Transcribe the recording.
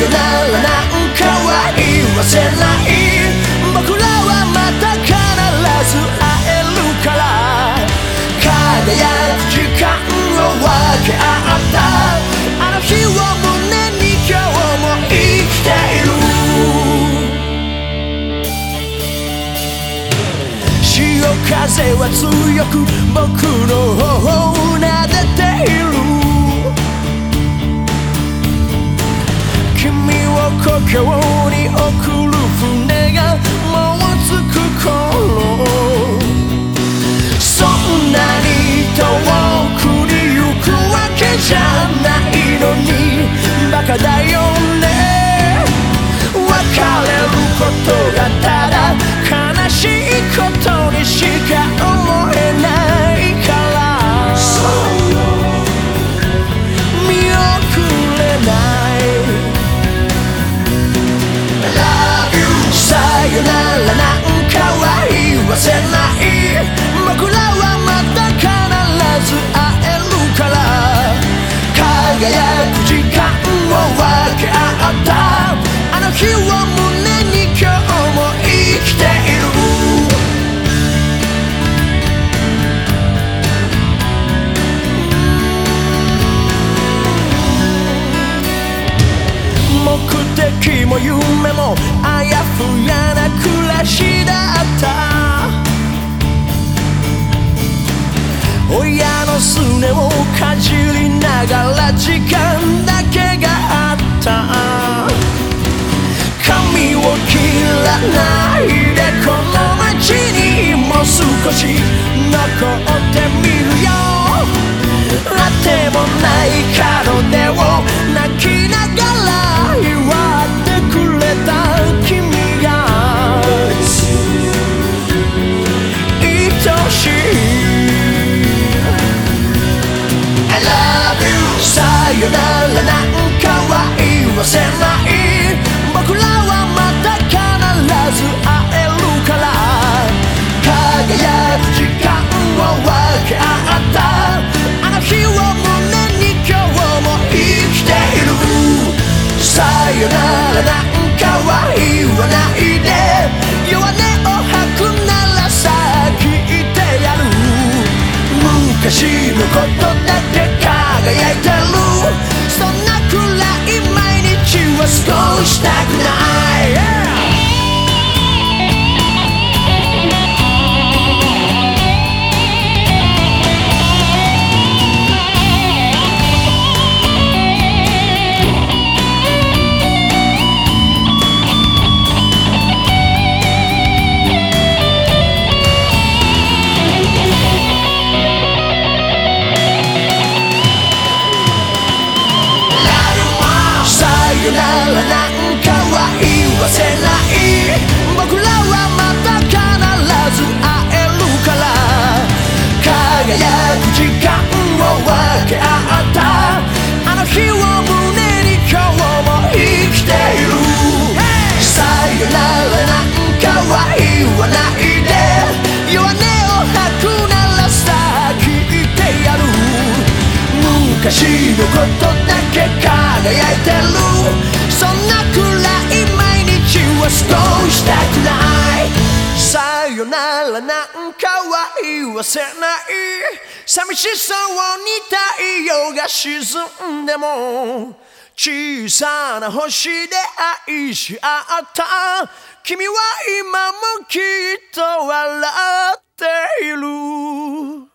よならなんかは言わせない僕らはまた必ず会えるから輝く時間を分け合ったあの日を胸に今日も生きている潮風は強く僕の頬を故郷に送る船がもう着く頃そんなに遠くに行くわけじゃないのにバカだよね別れることがただ悲しいことにし目的も夢もあやふやな暮らしだった。親のすねをかじりながら時間だけがあった。髪を切らないでこの街にも少し残ってみるよ。あてもない門出を泣きながらかしのことだけ輝いてる。そんな暗い毎日は過ごしたくない、ことだけ輝いてる。そんな暗い毎日は過ごしたくない。さよならなんかは言わせない。寂しそうに太陽が沈んでも小さな星で愛し合った。君は今もきっと笑っている。